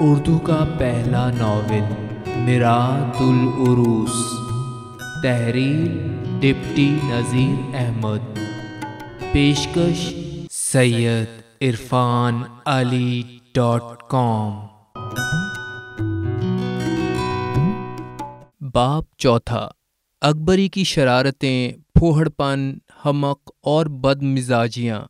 اردو کا پہلا ناول میرات العروس تحریر، ڈپٹی نذیر احمد۔ پیشکش، سید عرفان علی ڈاٹ کام۔ باب چوتھا، اکبری کی شرارتیں پھوہڑ پن ہمق اور بد مزاجیاں۔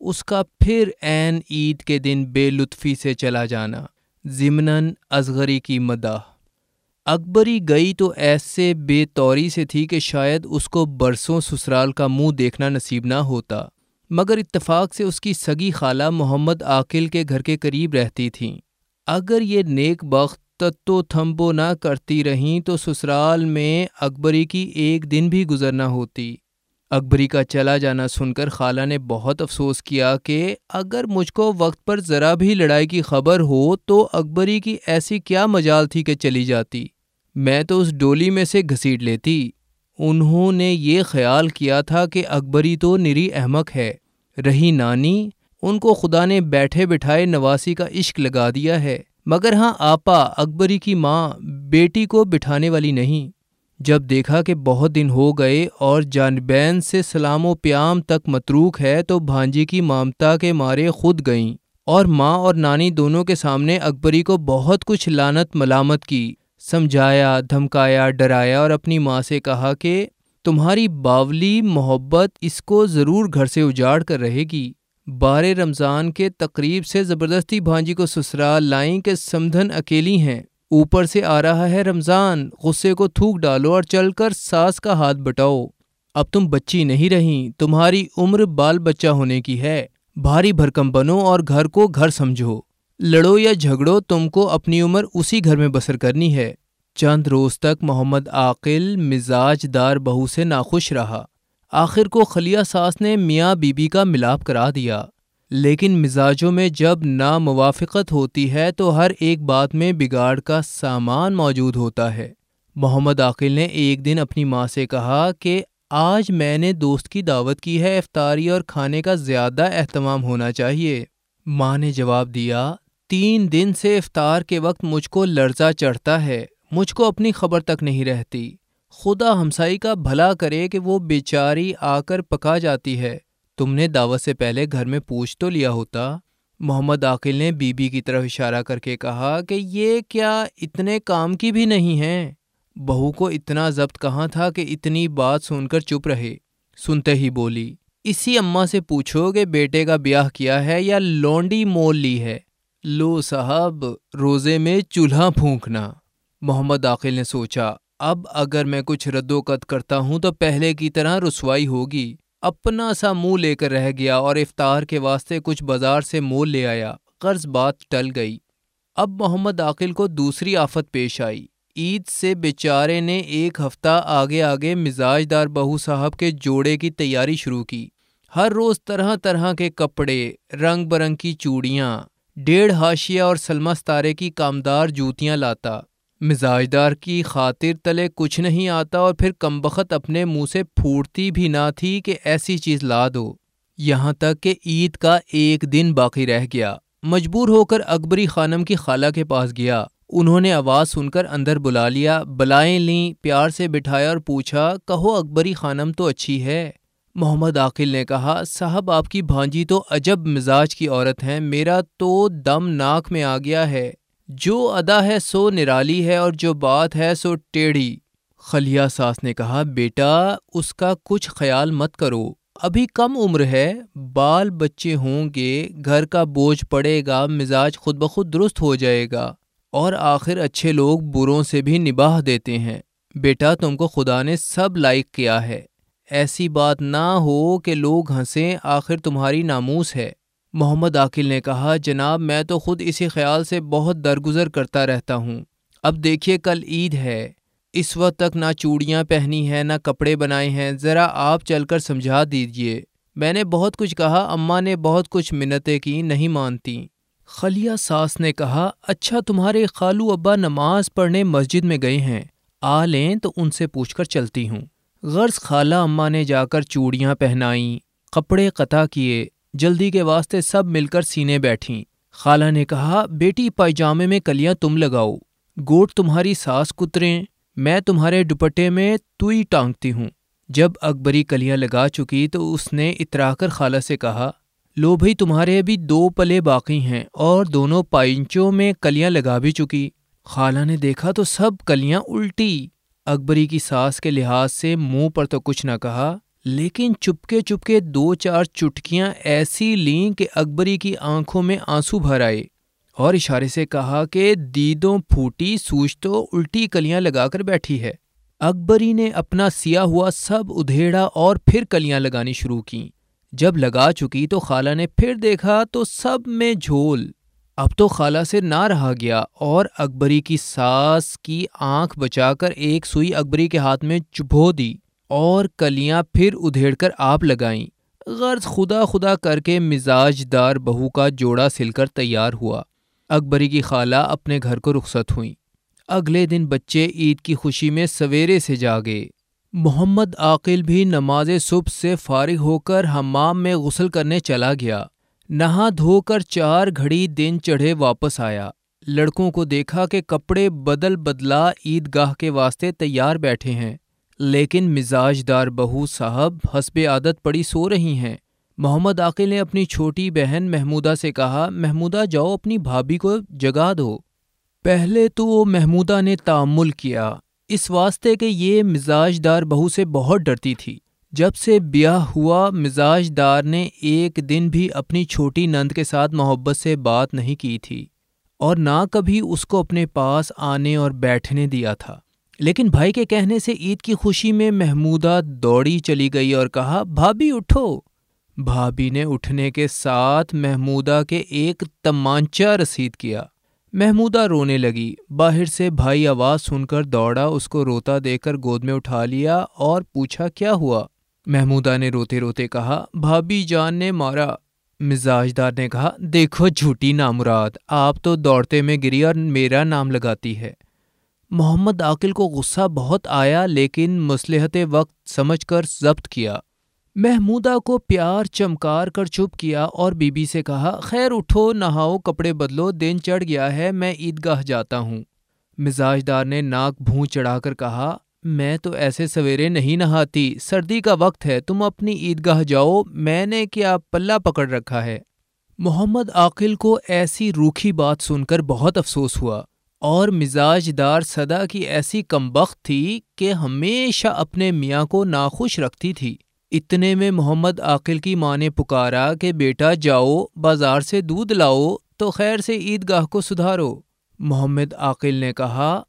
اس کا پھر عین عید کے دن بے لطفی سے چلا جانا۔ ضمناً اصغری کی مداح۔ اکبری گئی تو ایسے بے طوری سے تھی کہ شاید اس کو برسوں سسرال کا منہ دیکھنا نصیب نہ ہوتا، مگر اتفاق سے اس کی سگی خالہ محمد عاقل کے گھر کے قریب رہتی تھیں۔ اگر یہ نیک بخت تتو تھمبو نہ کرتی رہیں تو سسرال میں اکبری کی ایک دن بھی گزر نہ ہوتی۔ اکبری کا چلا جانا سن کر خالہ نے بہت افسوس کیا کہ اگر مجھ کو وقت پر ذرا بھی لڑائی کی خبر ہو تو اکبری کی ایسی کیا مجال تھی کہ چلی جاتی۔ میں تو اس ڈولی میں سے گھسیٹ لیتی۔ انہوں نے یہ خیال کیا تھا کہ اکبری تو نری احمق ہے۔ رہی نانی، ان کو خدا نے بیٹھے بٹھائے نواسی کا عشق لگا دیا ہے۔ مگر ہاں آپا، اکبری کی ماں، بیٹی کو بٹھانے والی نہیں۔ جب دیکھا کہ بہت دن ہو گئے اور جانبین سے سلام و پیام تک متروک ہے تو بھانجی کی مامتا کے مارے خود گئیں اور ماں اور نانی دونوں کے سامنے اکبری کو بہت کچھ لانت ملامت کی۔ سمجھایا، دھمکایا، ڈرایا اور اپنی ماں سے کہا کہ تمہاری باولی محبت اس کو ضرور گھر سے اجاڑ کر رہے گی۔ بار رمضان کے تقریب سے زبردستی بھانجی کو سسرال لائیں کہ سمدھن اکیلی ہیں۔ اوپر سے آ رہا ہے رمضان، غصے کو تھوک ڈالو اور چل کر ساس کا ہاتھ بٹاؤ۔ اب تم بچی نہیں رہیں، تمہاری عمر بال بچہ ہونے کی ہے۔ بھاری بھرکم بنو اور گھر کو گھر سمجھو۔ لڑو یا جھگڑو، تم کو اپنی عمر اسی گھر میں بسر کرنی ہے۔ چند روز تک محمد عاقل مزاج دار بہو سے ناخوش رہا۔ آخر کو خلیہ ساس نے میاں بی بی کا ملاپ کرا دیا۔ لیکن مزاجوں میں جب ناموافقت ہوتی ہے تو ہر ایک بات میں بگاڑ کا سامان موجود ہوتا ہے۔ محمد عاقل نے ایک دن اپنی ماں سے کہا کہ آج میں نے دوست کی دعوت کی ہے، افطاری اور کھانے کا زیادہ اہتمام ہونا چاہیے۔ ماں نے جواب دیا، تین دن سے افطار کے وقت مجھ کو لرزہ چڑھتا ہے، مجھ کو اپنی خبر تک نہیں رہتی۔ خدا ہمسائی کا بھلا کرے کہ وہ بیچاری آ کر پکا جاتی ہے۔ تم نے دعوت سے پہلے گھر میں پوچھ تو لیا ہوتا۔ محمد عاقل نے بی بی کی طرف اشارہ کر کے کہا کہ یہ کیا اتنے کام کی بھی نہیں ہیں؟ بہو کو اتنا ضبط کہاں تھا کہ اتنی بات سن کر چپ رہے۔ سنتے ہی بولی، اسی اماں سے پوچھو کہ بیٹے کا بیاہ کیا ہے یا لونڈی مول لی ہے؟ لو صاحب، روزے میں چولہا پھونکنا۔ محمد عاقل نے سوچا، اب اگر میں کچھ رد و قد کرتا ہوں تو پہلے کی طرح رسوائی ہوگی۔ اپنا سا منہ لے کر رہ گیا اور افطار کے واسطے کچھ بازار سے مول لے آیا۔ قرض بات ٹل گئی۔ اب محمد عاقل کو دوسری آفت پیش آئی۔ عید سے بیچارے نے ایک ہفتہ آگے آگے مزاج دار بہو صاحب کے جوڑے کی تیاری شروع کی۔ ہر روز طرح طرح کے کپڑے، رنگ برنگ کی چوڑیاں، ڈیڑھ ہاشیا اور سلمستارے کی کامدار جوتیاں لاتا۔ مزاجدار کی خاطر تلے کچھ نہیں آتا اور پھر کمبخت اپنے منہ سے پھوٹتی بھی نہ تھی کہ ایسی چیز لا دو۔ یہاں تک کہ عید کا ایک دن باقی رہ گیا۔ مجبور ہو کر اکبری خانم کی خالہ کے پاس گیا۔ انہوں نے آواز سن کر اندر بلا لیا، بلائیں لیں، پیار سے بٹھایا اور پوچھا، کہو اکبری خانم تو اچھی ہے؟ محمد عاقل نے کہا، صاحب، آپ کی بھانجی تو عجب مزاج کی عورت ہیں، میرا تو دم ناک میں آ گیا ہے۔ جو ادا ہے سو نرالی ہے اور جو بات ہے سو ٹیڑھی۔ خلیہ ساس نے کہا، بیٹا، اس کا کچھ خیال مت کرو۔ ابھی کم عمر ہے، بال بچے ہوں گے، گھر کا بوجھ پڑے گا، مزاج خود بخود درست ہو جائے گا۔ اور آخر اچھے لوگ بروں سے بھی نباہ دیتے ہیں۔ بیٹا، تم کو خدا نے سب لائق کیا ہے۔ ایسی بات نہ ہو کہ لوگ ہنسیں، آخر تمہاری ناموس ہے۔ محمد عاقل نے کہا، جناب، میں تو خود اسی خیال سے بہت درگزر کرتا رہتا ہوں۔ اب دیکھیے، کل عید ہے۔ اس وقت تک نہ چوڑیاں پہنی ہیں، نہ کپڑے بنائے ہیں۔ ذرا آپ چل کر سمجھا دیجیے میں نے بہت کچھ کہا، اماں نے بہت کچھ منتیں کی، نہیں مانتی۔ خلیہ ساس نے کہا اچھا تمہارے خالو ابا نماز پڑھنے مسجد میں گئے ہیں۔ آ لیں تو ان سے پوچھ کر چلتی ہوں۔ غرض خالہ اماں نے جا کر چوڑیاں پہنائیں، کپڑے قطع کیے۔ جلدی کے واسطے سب مل کر سینے بیٹھیں۔ خالہ نے کہا، بیٹی، پائجامے میں کلیاں تم لگاؤ۔ گوٹ تمہاری ساس کتریں، میں تمہارے دوپٹے میں توئی ٹانگتی ہوں۔ جب اکبری کلیاں لگا چکی تو اس نے اترا کر خالہ سے کہا، لو بھائی تمہارے ابھی دو پلے باقی ہیں اور دونوں پائنچوں میں کلیاں لگا بھی چکی۔ خالہ نے دیکھا تو سب کلیاں الٹی۔ اکبری کی ساس کے لحاظ سے منہ پر تو کچھ نہ کہا۔ لیکن چپکے چپکے دو چار چٹکیاں ایسی لیں کہ اکبری کی آنکھوں میں آنسو بھر آئے اور اشارے سے کہا کہ دیدوں پھوٹی سوچ تو الٹی کلیاں لگا کر بیٹھی ہے۔ اکبری نے اپنا سیا ہوا سب ادھیڑا اور پھر کلیاں لگانی شروع کیں۔ جب لگا چکی تو خالہ نے پھر دیکھا تو سب میں جھول۔ اب تو خالہ سے نہ رہا گیا اور اکبری کی ساس کی آنکھ بچا کر ایک سوئی اکبری کے ہاتھ میں چبھو دی۔ اور کلیاں پھر ادھیڑ کر آپ لگائیں۔ غرض خدا خدا کر کے مزاج دار بہو کا جوڑا سل کر تیار ہوا۔ اکبری کی خالہ اپنے گھر کو رخصت ہوئیں۔ اگلے دن بچے عید کی خوشی میں سویرے سے جاگے محمد عاقل بھی نماز صبح سے فارغ ہو کر حمام میں غسل کرنے چلا گیا۔ نہا دھو کر چار گھڑی دن چڑھے واپس آیا۔ لڑکوں کو دیکھا کہ کپڑے بدل بدلا عید گاہ کے واسطے تیار بیٹھے ہیں۔ لیکن مزاج دار بہو صاحب حسب عادت پڑی سو رہی ہیں۔ محمد عاقل نے اپنی چھوٹی بہن محمودہ سے کہا، محمودہ، جاؤ اپنی بھابھی کو جگا دو۔ پہلے تو وہ محمودہ نے تعمل کیا۔ اس واسطے کہ یہ مزاج دار بہو سے بہت ڈرتی تھی۔ جب سے بیاہ ہوا مزاج دار نے ایک دن بھی اپنی چھوٹی نند کے ساتھ محبت سے بات نہیں کی تھی اور نہ کبھی اس کو اپنے پاس آنے اور بیٹھنے دیا تھا۔ لیکن بھائی کے کہنے سے عید کی خوشی میں محمودہ دوڑی چلی گئی اور کہا، بھابھی اٹھو. بھابھی نے اٹھنے کے ساتھ محمودہ کے ایک تمانچہ رسید کیا۔ محمودہ رونے لگی۔ باہر سے بھائی آواز سن کر دوڑا، اس کو روتا دے کر گود میں اٹھا لیا اور پوچھا، کیا ہوا؟ محمودہ نے روتے روتے کہا، بھابھی جان نے مارا۔ مزاج دار نے کہا، دیکھو جھوٹی نامراد، آپ تو دوڑتے میں گری اور میرا نام لگاتی ہے۔ محمد عاقل کو غصہ بہت آیا لیکن مصلحت وقت سمجھ کر ضبط کیا۔ محمودہ کو پیار چمکار کر چپ کیا اور بی بی سے کہا، خیر، اٹھو، نہاؤ، کپڑے بدلو، دن چڑھ گیا ہے، میں عیدگاہ جاتا ہوں مزاج دار نے ناک بھون چڑھا کر کہا، میں تو ایسے سویرے نہیں نہاتی، سردی کا وقت ہے، تم اپنی عیدگاہ جاؤ، میں نے کیا پلہ پکڑ رکھا ہے محمد عاقل کو ایسی روکھی بات سن کر بہت افسوس ہوا۔ اور مزاج دار صدا کی ایسی کمبخت تھی کہ ہمیشہ اپنے میاں کو ناخوش رکھتی تھی۔ اتنے میں محمد عاقل کی ماں نے پکارا کہ بیٹا جاؤ، بازار سے دودھ لاؤ تو خیر سے عیدگاہ کو سدھارو۔ محمد عاقل نے کہا،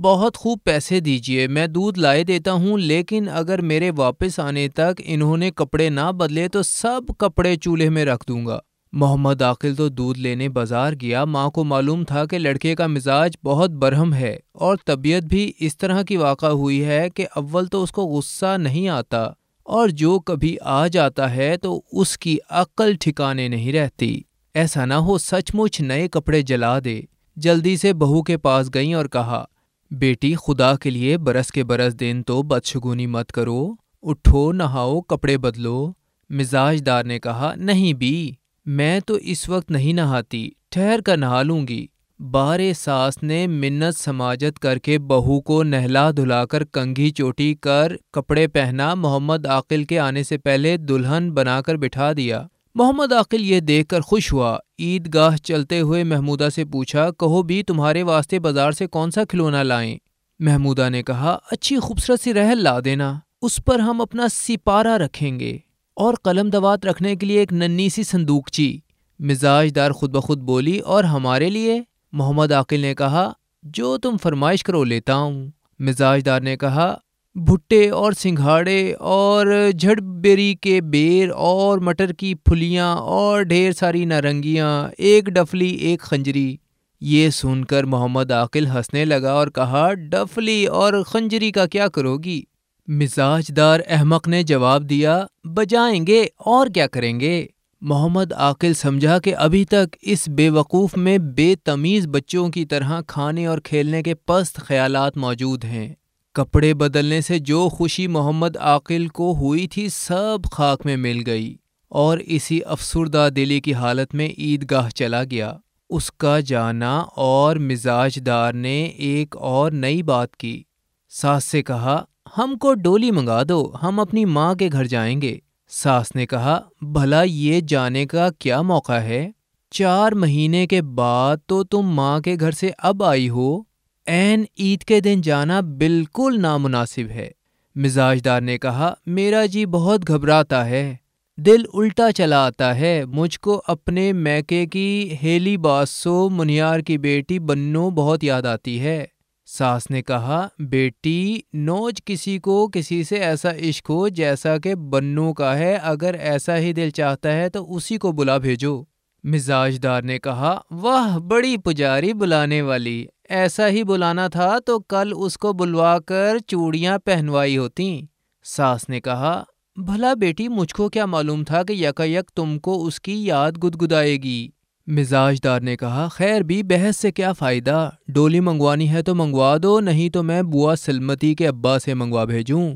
بہت خوب پیسے دیجیے میں دودھ لائے دیتا ہوں، لیکن اگر میرے واپس آنے تک انہوں نے کپڑے نہ بدلے تو سب کپڑے چولہے میں رکھ دوں گا۔ محمد عاقل تو دودھ لینے بازار گیا۔ ماں کو معلوم تھا کہ لڑکے کا مزاج بہت برہم ہے اور طبیعت بھی اس طرح کی واقع ہوئی ہے کہ اول تو اس کو غصہ نہیں آتا اور جو کبھی آ جاتا ہے تو اس کی عقل ٹھکانے نہیں رہتی۔ ایسا نہ ہو سچ مچ نئے کپڑے جلا دے۔ جلدی سے بہو کے پاس گئیں اور کہا، بیٹی، خدا کے لیے برس کے برس دن تو بدشگونی مت کرو۔ اٹھو، نہاؤ، کپڑے بدلو۔ مزاج دار نے کہا، نہیں بھی میں تو اس وقت نہیں نہاتی، ٹھہر کر نہا لوں گی۔ بار ساس نے منت سماجت کر کے بہو کو نہلا دھلا کر کنگھی چوٹی کر کپڑے پہنا، محمد عاقل کے آنے سے پہلے دلہن بنا کر بٹھا دیا۔ محمد عاقل یہ دیکھ کر خوش ہوا۔ عید گاہ چلتے ہوئے محمودہ سے پوچھا، کہو بھی تمہارے واسطے بازار سے کون سا کھلونا لائیں؟ محمودہ نے کہا، اچھی خوبصورت سی رحل لا دینا، اس پر ہم اپنا سپارہ رکھیں گے۔ اور قلم دوات رکھنے کے لیے ایک ننی سی صندوقچی مزاج دار خود بخود بولی، اور ہمارے لیے، محمد عاقل نے کہا، جو تم فرمائش کرو لیتا ہوں۔ مزاج دار نے کہا، بھٹے اور سنگھاڑے اور جھڑ بیری کے بیر اور مٹر کی پھلیاں اور ڈھیر ساری نارنگیاں، ایک ڈفلی، ایک خنجری۔ یہ سن کر محمد عاقل ہنسنے لگا اور کہا، ڈفلی اور خنجری کا کیا کرو گی؟ مزاج دار احمق نے جواب دیا، بجائیں گے اور کیا کریں گے؟ محمد عاقل سمجھا کہ ابھی تک اس بے وقوف میں بے تمیز بچوں کی طرح کھانے اور کھیلنے کے پست خیالات موجود ہیں۔ کپڑے بدلنے سے جو خوشی محمد عاقل کو ہوئی تھی سب خاک میں مل گئی اور اسی افسردہ دلی کی حالت میں عید گاہ چلا گیا۔ اس کا جانا اور مزاج دار نے ایک اور نئی بات کی۔ ساس سے کہا ہم کو ڈولی منگا دو، ہم اپنی ماں کے گھر جائیں گے۔ ساس نے کہا، بھلا یہ جانے کا کیا موقع ہے؟ چار مہینے کے بعد تو تم ماں کے گھر سے اب آئی ہو۔ این عید کے دن جانا بالکل نامناسب ہے۔ مزاج دار نے کہا، میرا جی بہت گھبراتا ہے۔ دل الٹا چلا آتا ہے۔ مجھ کو اپنے میکے کی ہیلی باسو منیار کی بیٹی بنو بہت یاد آتی ہے۔ ساس نے کہا، بیٹی، نوج کسی کو کسی سے ایسا عشق ہو جیسا کہ بنو کا ہے، اگر ایسا ہی دل چاہتا ہے تو اسی کو بلا بھیجو۔ مزاج دار نے کہا، واہ، بڑی پجاری بلانے والی۔ ایسا ہی بلانا تھا تو کل اس کو بلوا کر چوڑیاں پہنوائی ہوتی۔ ساس نے کہا، بھلا بیٹی، مجھ کو کیا معلوم تھا کہ یکا یک تم کو اس کی یاد گدگدائے گی؟ مزاج دار نے کہا، خیر بھی، بحث سے کیا فائدہ؟ ڈولی منگوانی ہے تو منگوا دو، نہیں تو میں بوا سلمتی کے ابا سے منگوا بھیجوں.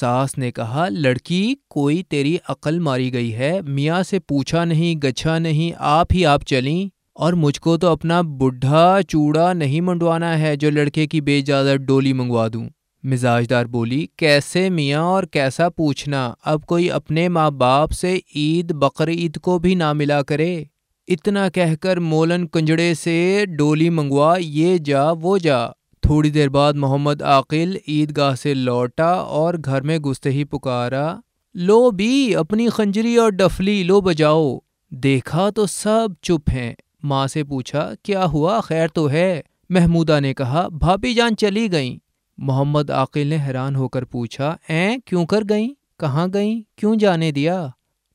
ساس نے کہا، لڑکی، کوئی تیری عقل ماری گئی ہے؟ میاں سے پوچھا نہیں، گچھا نہیں، آپ ہی آپ چلیں۔ اور مجھ کو تو اپنا بڈھا چوڑا نہیں منڈوانا ہے جو لڑکے کی بے اجازت ڈولی منگوا دوں۔ مزاج دار بولی، کیسے میاں اور کیسا پوچھنا؟ اب کوئی اپنے ماں باپ سے عید، بقر عید کو بھی نہ ملا کرے۔ اتنا کہہ کر مولن کنجڑے سے ڈولی منگوا، یہ جا، وہ جا۔ تھوڑی دیر بعد محمد عاقل عید گاہ سے لوٹا اور گھر میں گستے ہی پکارا۔ لو بھی، اپنی خنجری اور ڈفلی، لو بجاؤ۔ دیکھا تو سب چپ ہیں۔ ماں سے پوچھا، کیا ہوا؟ خیر تو ہے۔ محمودہ نے کہا، بھابھی جان چلی گئیں۔ محمد عاقل نے حیران ہو کر پوچھا این کیوں کر گئیں؟ کہاں گئیں؟ کیوں جانے دیا؟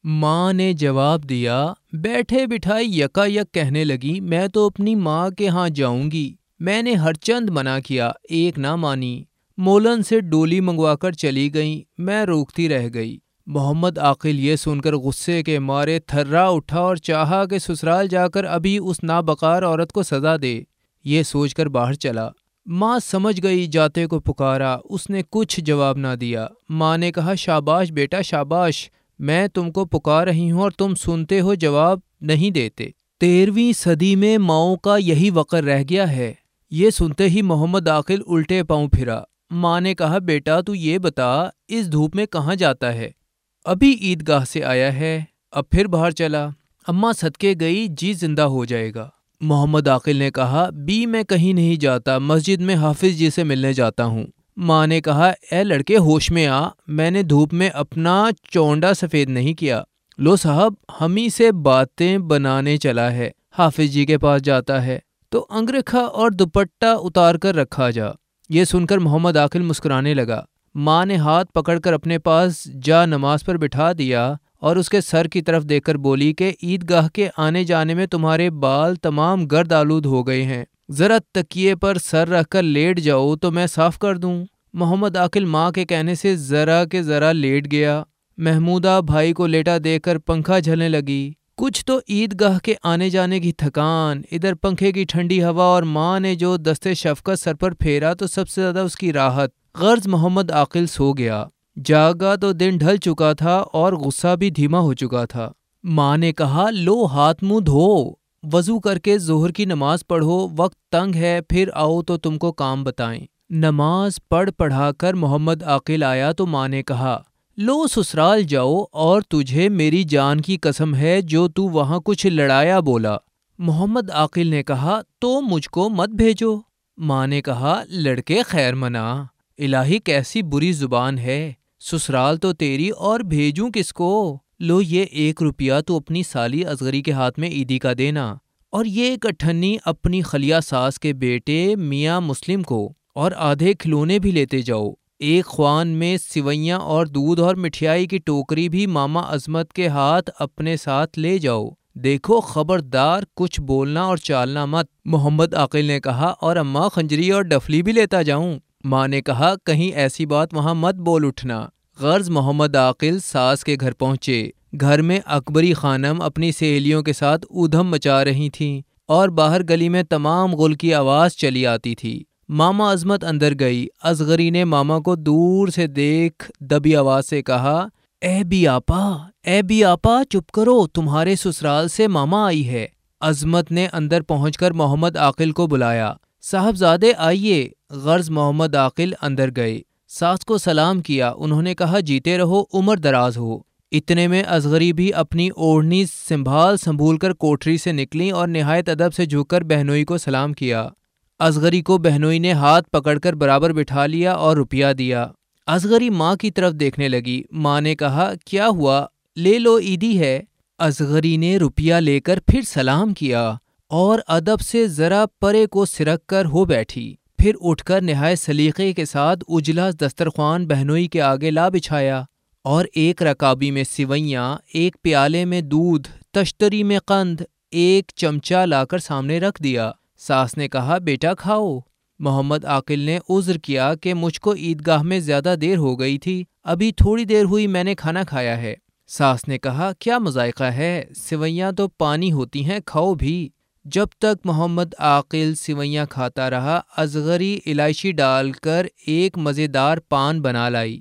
ماں نے جواب دیا بیٹھے بٹھائی یکا یک کہنے لگی، میں تو اپنی ماں کے ہاں جاؤں گی۔ میں نے ہر چند منع کیا، ایک نہ مانی۔ مولن سے ڈولی منگوا کر چلی گئیں، میں روکتی رہ گئی۔ محمد عاقل یہ سن کر غصے کے مارے تھرا اٹھا اور چاہا کہ سسرال جا کر ابھی اس نابکار عورت کو سزا دے۔ یہ سوچ کر باہر چلا۔ ماں سمجھ گئی، جاتے کو پکارا۔ اس نے کچھ جواب نہ دیا۔ ماں نے کہا، شاباش بیٹا، شاباش۔ میں تم کو پکار رہی ہوں اور تم سنتے ہو جواب نہیں دیتے۔ تیرہویں صدی میں ماؤں کا یہی وقر رہ گیا ہے۔ یہ سنتے ہی محمد عاقل الٹے پاؤں پھرا۔ ماں نے کہا، بیٹا، تو یہ بتا، اس دھوپ میں کہاں جاتا ہے؟ ابھی عید گاہ سے آیا ہے، اب پھر باہر چلا۔ اماں صدقے گئی جی زندہ ہو جائے گا۔ محمد عاقل نے کہا بی میں کہیں نہیں جاتا، مسجد میں حافظ جی سے ملنے جاتا ہوں۔ ماں نے کہا، اے لڑکے، ہوش میں آ، میں نے دھوپ میں اپنا چونڈا سفید نہیں کیا۔ لو صاحب، ہم ہی سے باتیں بنانے چلا ہے۔ حافظ جی کے پاس جاتا ہے۔ تو انگرکھا اور دوپٹہ اتار کر رکھا جا۔ یہ سن کر محمد عاقل مسکرانے لگا۔ ماں نے ہاتھ پکڑ کر اپنے پاس جا نماز پر بٹھا دیا اور اس کے سر کی طرف دیکھ کر بولی کہ، عید گاہ کے آنے جانے میں تمہارے بال تمام گرد آلود ہو گئے ہیں۔ ذرا تکیے پر سر رکھ کر لیٹ جاؤ تو میں صاف کر دوں۔ محمد عاقل ماں کے کہنے سے ذرا کے ذرا لیٹ گیا۔ محمودہ بھائی کو لیٹا دے کر پنکھا جھلنے لگی۔ کچھ تو عید گاہ کے آنے جانے کی تھکان، ادھر پنکھے کی ٹھنڈی ہوا اور ماں نے جو دستے شفقت سر پر پھیرا تو سب سے زیادہ اس کی راحت۔ غرض محمد عاقل سو گیا۔ جاگا تو دن ڈھل چکا تھا اور غصہ بھی دھیما ہو چکا تھا۔ ماں نے کہا، لو ہاتھ منہ دھو۔ وضو کر کے ظہر کی نماز پڑھو، وقت تنگ ہے، پھر آؤ تو تم کو کام بتائیں۔ نماز پڑھ پڑھا کر محمد عاقل آیا تو ماں نے کہا، لو سسرال جاؤ اور تجھے میری جان کی قسم ہے جو تو وہاں کچھ لڑایا بولا۔ محمد عاقل نے کہا، تو مجھ کو مت بھیجو۔ ماں نے کہا، لڑکے خیر منا، الہی کیسی بری زبان ہے، سسرال تو تیری اور بھیجوں کس کو؟ لو یہ ایک روپیہ تو اپنی سالی ازغری کے ہاتھ میں عیدی کا دینا۔ اور یہ ایک اٹھنی اپنی خلیہ ساس کے بیٹے میاں مسلم کو اور آدھے کھلونے بھی لیتے جاؤ۔ ایک خوان میں سوئیاں اور دودھ اور مٹھائی کی ٹوکری بھی ماما عظمت کے ہاتھ اپنے ساتھ لے جاؤ۔ دیکھو خبردار، کچھ بولنا اور چالنا مت۔ محمد عاقل نے کہا، اور اماں خنجری اور ڈفلی بھی لیتا جاؤں۔ ماں نے کہا، کہیں ایسی بات وہاں مت بول اٹھنا۔ غرض محمد عاقل ساس کے گھر پہنچے۔ گھر میں اکبری خانم اپنی سہیلیوں کے ساتھ ادھم مچا رہی تھیں اور باہر گلی میں تمام غل کی آواز چلی آتی تھی۔ ماما عظمت اندر گئی۔ ازغری نے ماما کو دور سے دیکھ دبی آواز سے کہا، اے بی آپا، اے بی آپا، چپ کرو، تمہارے سسرال سے ماما آئی ہے۔ عظمت نے اندر پہنچ کر محمد عاقل کو بلایا۔ صاحبزادے، آئیے۔ غرض محمد عاقل اندر گئے۔ ساس کو سلام کیا، انہوں نے کہا، جیتے رہو، عمر دراز ہو۔ اتنے میں ازغری بھی اپنی اوڑھنی سنبھال سنبھول کر کوٹری سے نکلی اور نہایت ادب سے جھک کر بہنوئی کو سلام کیا۔ ازغری کو بہنوئی نے ہاتھ پکڑ کر برابر بٹھا لیا اور روپیہ دیا۔ ازغری ماں کی طرف دیکھنے لگی۔ ماں نے کہا، کیا ہوا؟ لے لو، عیدی ہے۔ ازغری نے روپیہ لے کر پھر سلام کیا اور ادب سے ذرا پرے کو سرک کر ہو بیٹھی۔ پھر اٹھ کر نہایت سلیقے کے ساتھ اجلا دسترخوان بہنوئی کے آگے لا بچھایا اور ایک رکابی میں سوئیاں ایک پیالے میں دودھ، تشتری میں قند، ایک چمچہ لا کر سامنے رکھ دیا۔ ساس نے کہا، بیٹا، کھاؤ۔ محمد عاقل نے عذر کیا کہ مجھ کو عیدگاہ میں زیادہ دیر ہو گئی تھی، ابھی تھوڑی دیر ہوئی میں نے کھانا کھایا ہے۔ ساس نے کہا، کیا مذائقہ ہے؟ سوئیاں تو پانی ہوتی ہیں، کھاؤ بھی۔ جب تک محمد عاقل سوئیاں کھاتا رہا ازغری الائچی ڈال کر ایک مزیدار پان بنا لائی۔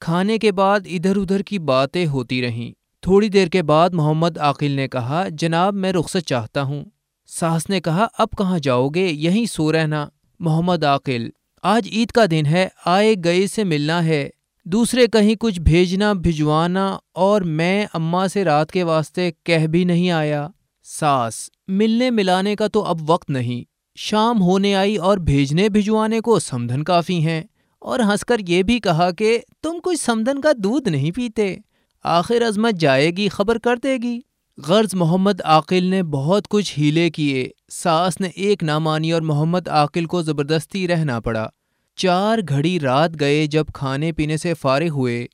کھانے کے بعد ادھر ادھر کی باتیں ہوتی رہیں۔ تھوڑی دیر کے بعد محمد عاقل نے کہا، جناب، میں رخصت چاہتا ہوں۔ ساس نے کہا، اب کہاں جاؤ گے؟ یہیں سو رہنا۔ محمد عاقل، آج عید کا دن ہے، آئے گئے سے ملنا ہے۔ دوسرے کہیں کچھ بھیجنا، بھجوانا اور میں اماں سے رات کے واسطے کہہ بھی نہیں آیا۔ ساس ملنے ملانے کا تو اب وقت نہیں۔ شام ہونے آئی اور بھیجنے بھجوانے کو سمدھن کافی ہیں۔ اور ہنس کر یہ بھی کہا کہ تم کچھ سمدن کا دودھ نہیں پیتے۔ آخر عظمت جائے گی، خبر کر دے گی۔ غرض محمد عاقل نے بہت کچھ ہیلے کیے۔ ساس نے ایک نہ مانی اور محمد عاقل کو زبردستی رہنا پڑا۔ چار گھڑی رات گئے جب کھانے پینے سے فارغ ہوئے۔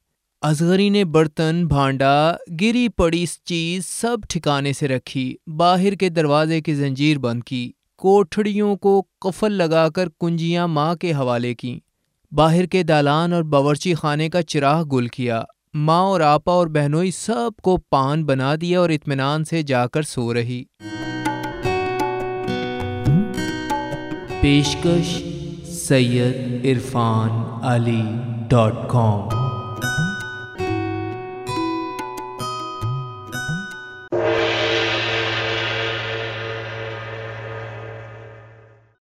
ازغری نے برتن، بھانڈا، گری پڑی چیز سب ٹھکانے سے رکھی، باہر کے دروازے کی زنجیر بند کی، کوٹھڑیوں کو قفل لگا کر کنجیاں ماں کے حوالے کیں۔ باہر کے دالان اور باورچی خانے کا چراغ گل کیا، ماں اور آپا اور بہنوئی سب کو پان بنا دیا اور اطمینان سے جا کر سو رہی۔ پیشکش سید عرفان علی ڈاٹ کام